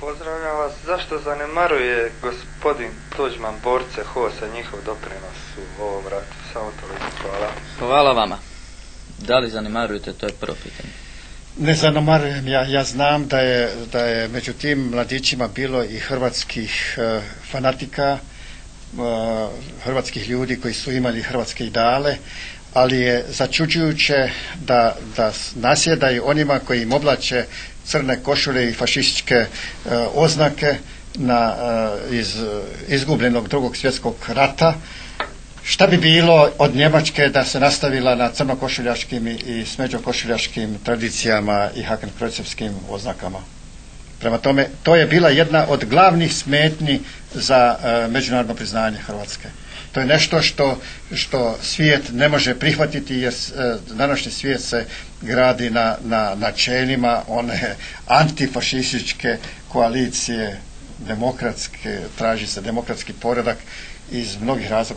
Pozdravljam vas. Zašto zanemaruje gospodin Tuđman borce HOS-a njihov doprinos u ovom ratu? Samo toliko. Hvala. Hvala vama. Da li zanemarujete, to je prvo pitanje. Ne zanemarujem, ja, ja znam da je, da je među tim mladićima bilo i hrvatskih e, fanatika, e, hrvatskih ljudi koji su imali hrvatske ideale, ali je začuđujuće da, da nasjedaju onima koji im oblače crne košulje i fašističke e, oznake na, iz izgubljenog drugog svjetskog rata Šta bi bilo od Njemačke da se nastavila na crnokošuljaškim i smeđokošuljaškim tradicijama i hakenkrojcevskim oznakama? Prema tome, to je bila jedna od glavnih smetnji za e, međunarodno priznanje Hrvatske. To je nešto što, što svijet ne može prihvatiti jer e, današnji svijet se gradi na, na one antifašističke koalicije demokratske, traži se demokratski poredak iz mnogih razloga